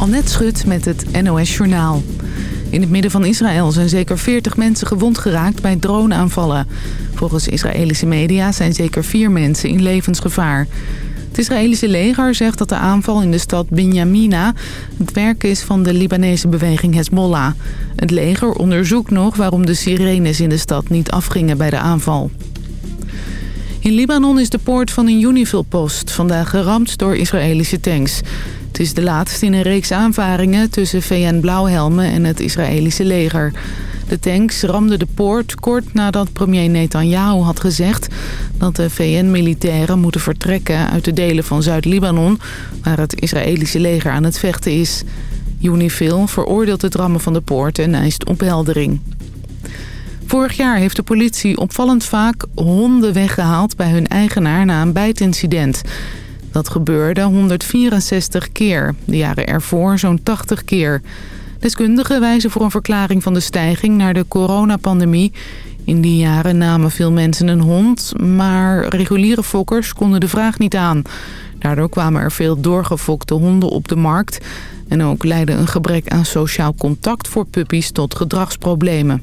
Annette Schut met het NOS Journaal. In het midden van Israël zijn zeker 40 mensen gewond geraakt bij droneaanvallen. Volgens Israëlische media zijn zeker vier mensen in levensgevaar. Het Israëlische leger zegt dat de aanval in de stad Binyamina het werk is van de Libanese beweging Hezbollah. Het leger onderzoekt nog waarom de sirenes in de stad niet afgingen bij de aanval. In Libanon is de poort van een Unifil-post vandaag geramd door Israëlische tanks. Is de laatste in een reeks aanvaringen tussen VN-blauwhelmen en het Israëlische leger. De tanks ramden de poort kort nadat premier Netanyahu had gezegd... dat de VN-militairen moeten vertrekken uit de delen van Zuid-Libanon... waar het Israëlische leger aan het vechten is. Unifil veroordeelt het rammen van de poort en eist opheldering. Vorig jaar heeft de politie opvallend vaak honden weggehaald bij hun eigenaar na een bijtincident. Dat gebeurde 164 keer, de jaren ervoor zo'n 80 keer. Deskundigen wijzen voor een verklaring van de stijging naar de coronapandemie. In die jaren namen veel mensen een hond, maar reguliere fokkers konden de vraag niet aan. Daardoor kwamen er veel doorgefokte honden op de markt. En ook leidde een gebrek aan sociaal contact voor puppies tot gedragsproblemen.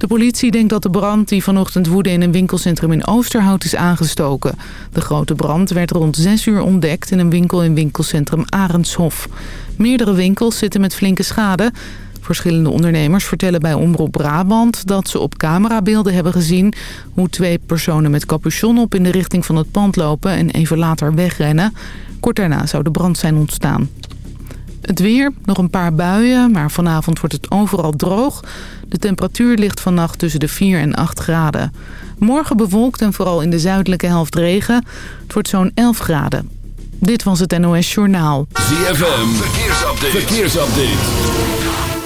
De politie denkt dat de brand die vanochtend woedde in een winkelcentrum in Oosterhout is aangestoken. De grote brand werd rond 6 uur ontdekt in een winkel in winkelcentrum Arendshof. Meerdere winkels zitten met flinke schade. Verschillende ondernemers vertellen bij Omroep Brabant dat ze op camerabeelden hebben gezien... hoe twee personen met capuchon op in de richting van het pand lopen en even later wegrennen. Kort daarna zou de brand zijn ontstaan. Het weer, nog een paar buien, maar vanavond wordt het overal droog. De temperatuur ligt vannacht tussen de 4 en 8 graden. Morgen bewolkt en vooral in de zuidelijke helft regen. Het wordt zo'n 11 graden. Dit was het NOS Journaal. ZFM, verkeersupdate. verkeersupdate.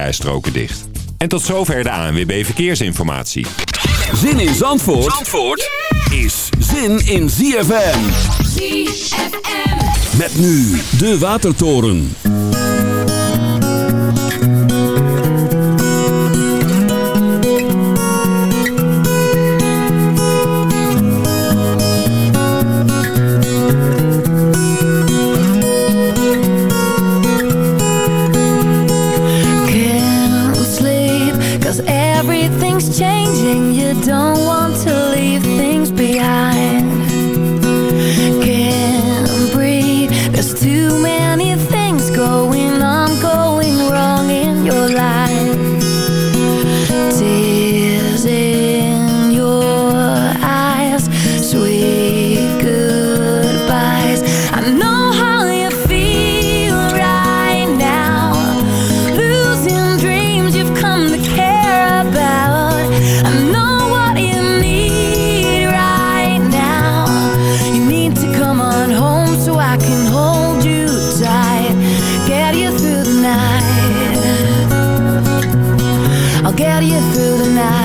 rijstroken dicht. En tot zover de ANWB Verkeersinformatie. Zin in Zandvoort, Zandvoort is zin in ZFM. ZFM. Met nu de Watertoren. get you through the night.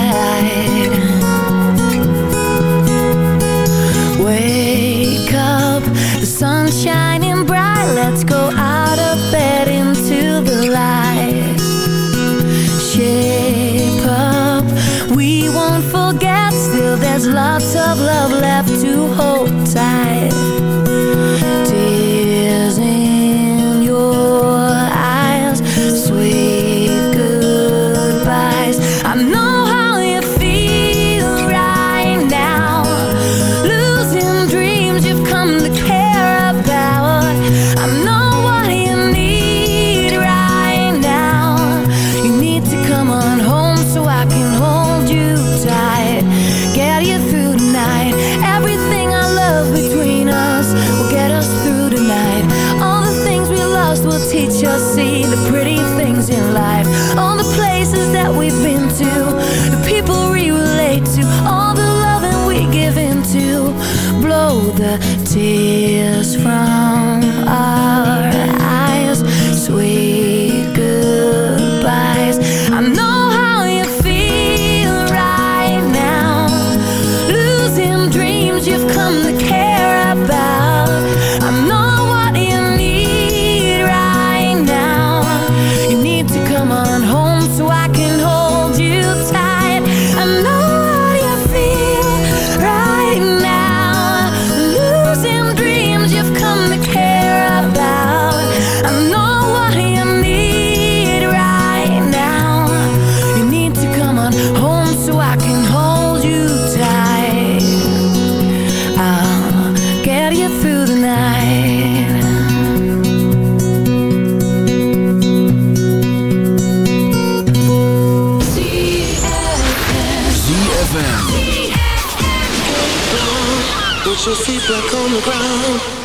on the ground.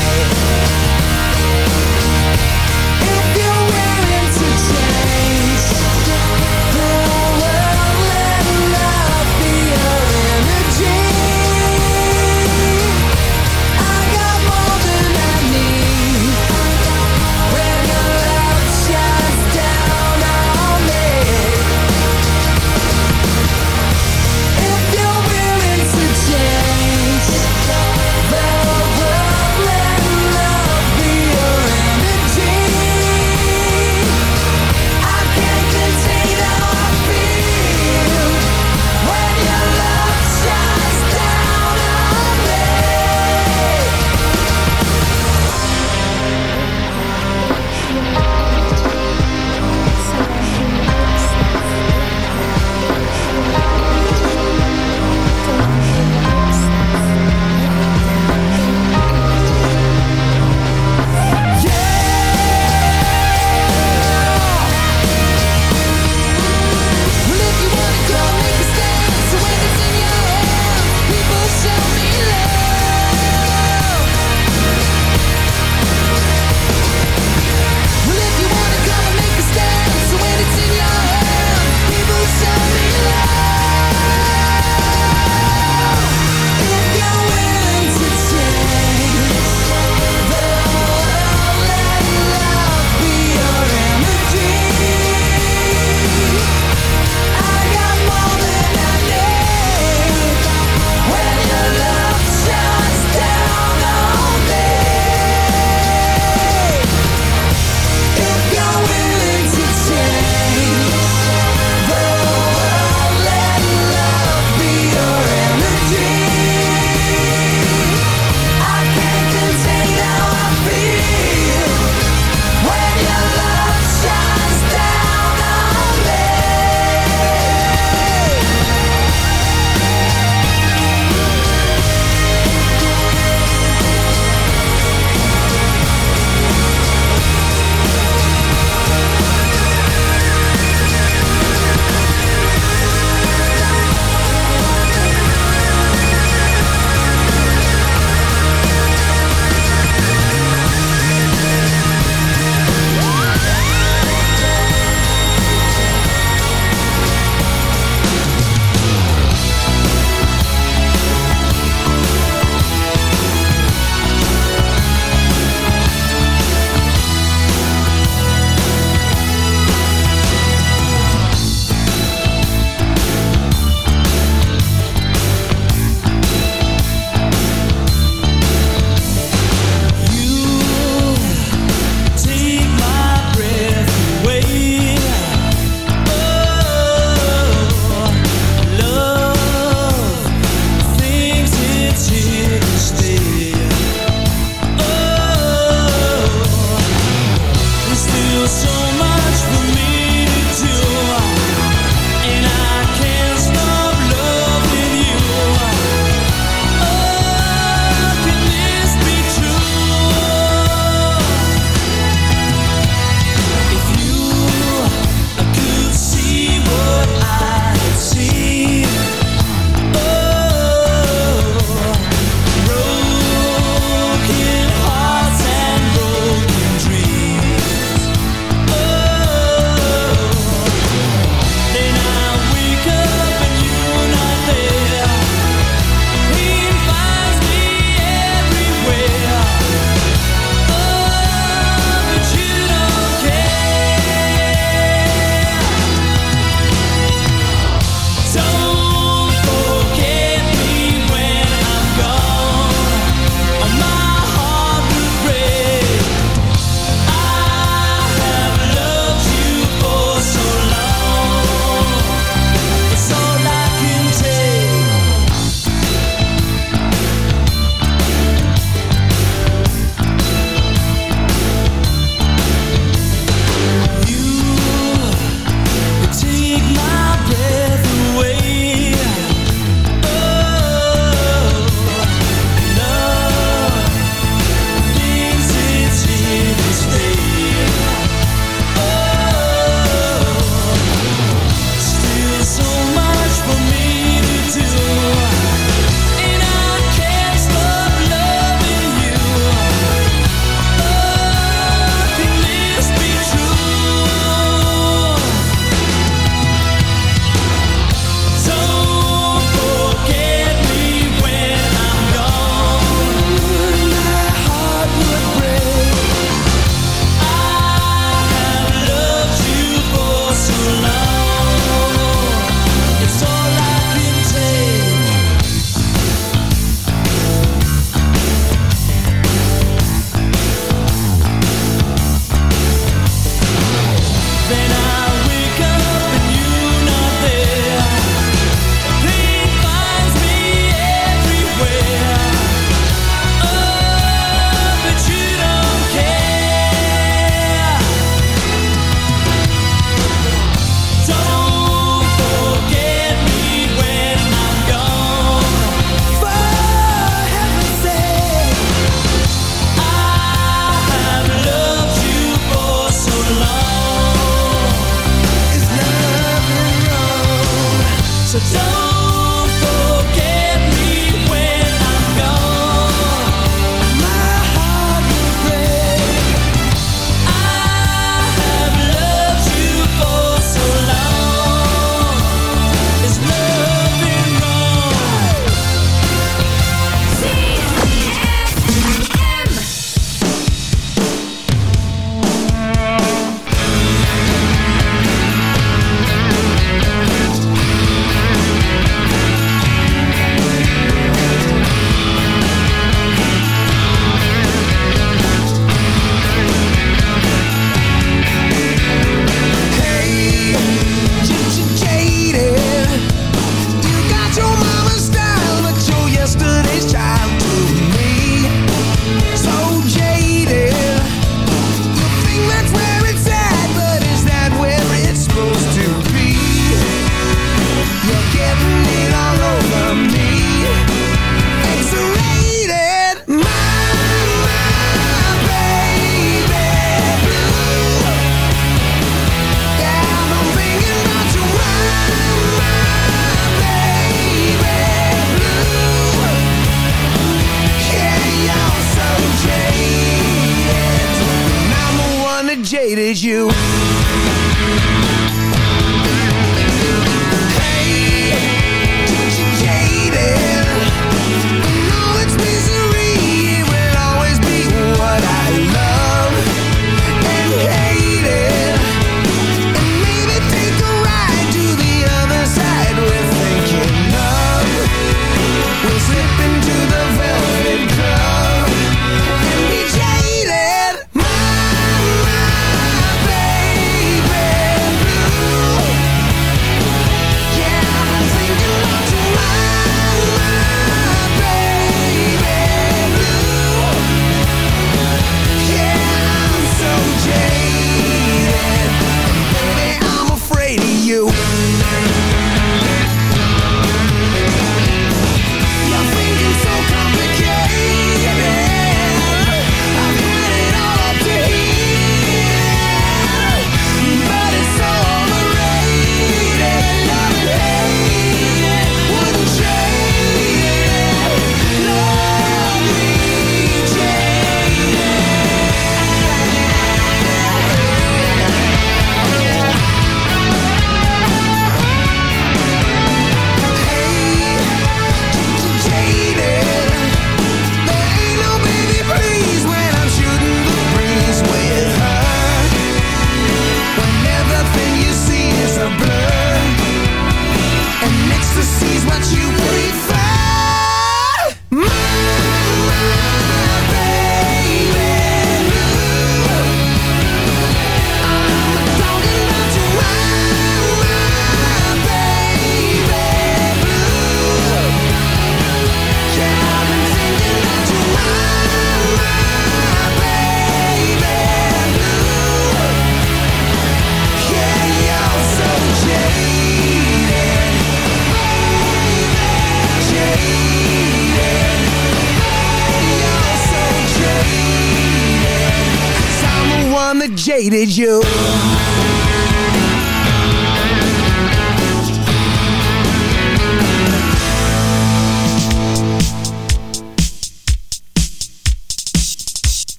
hated you?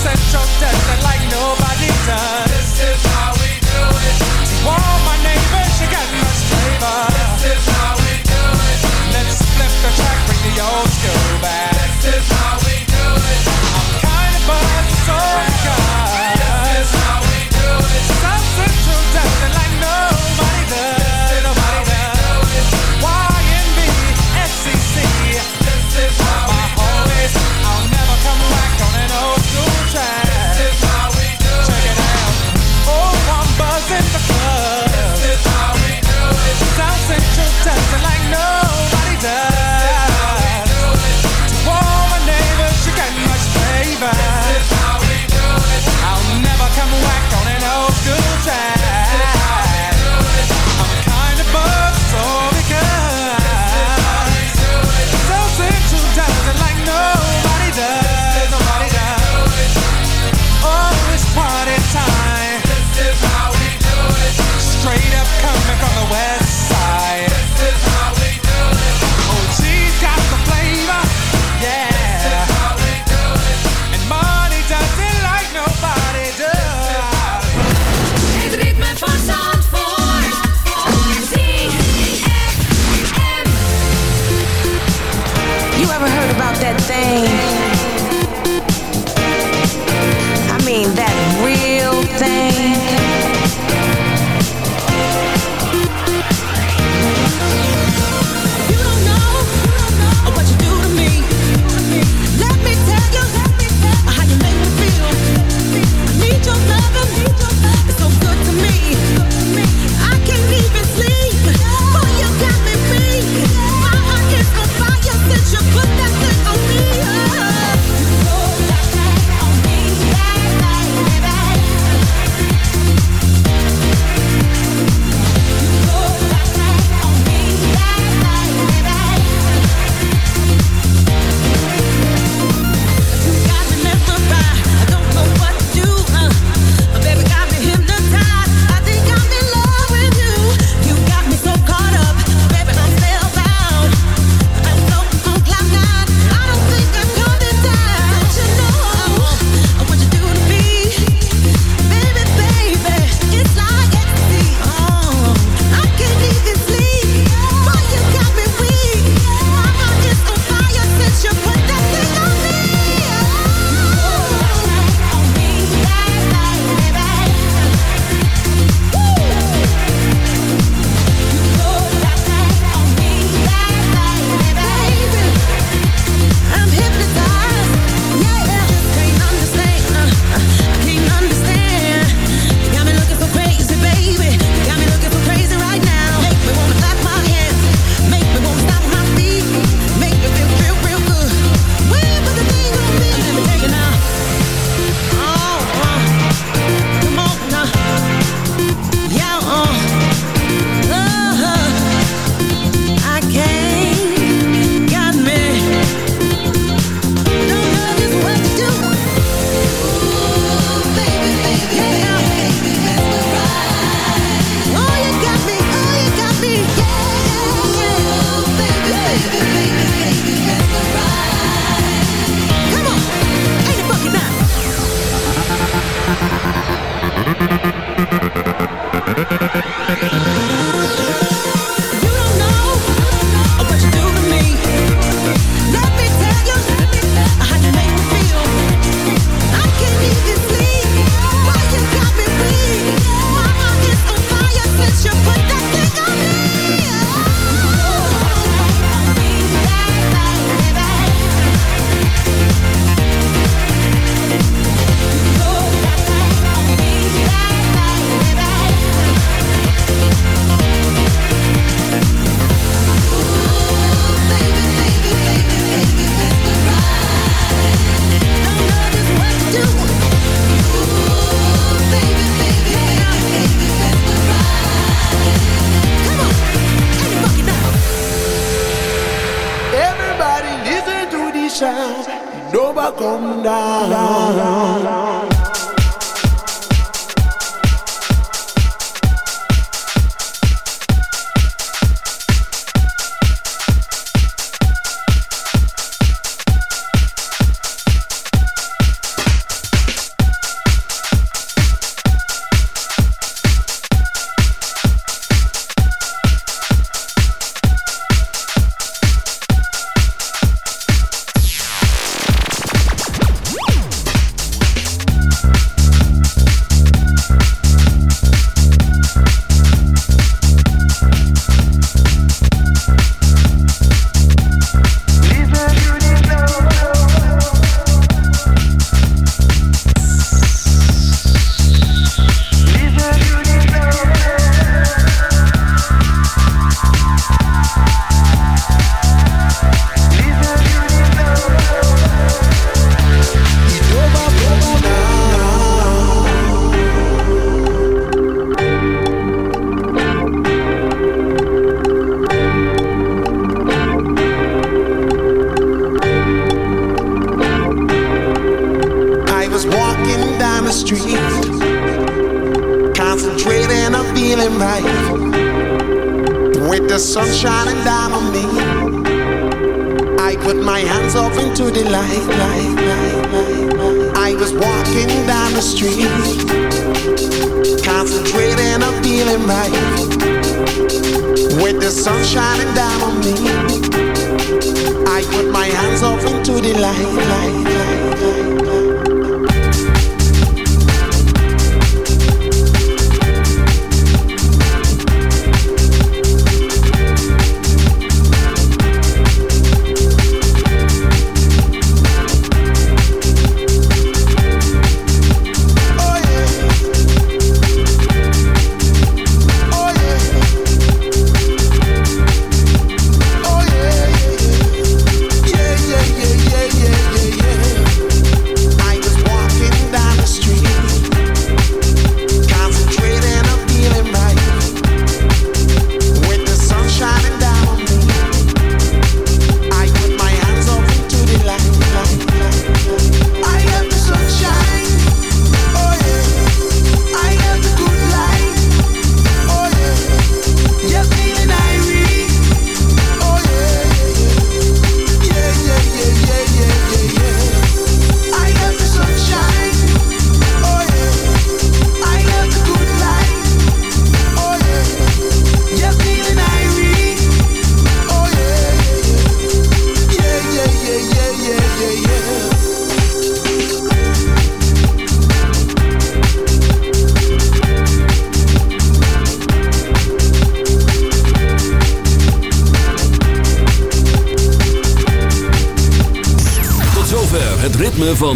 central desert like no with the sun shining down on me. I put my hands off into the light. light.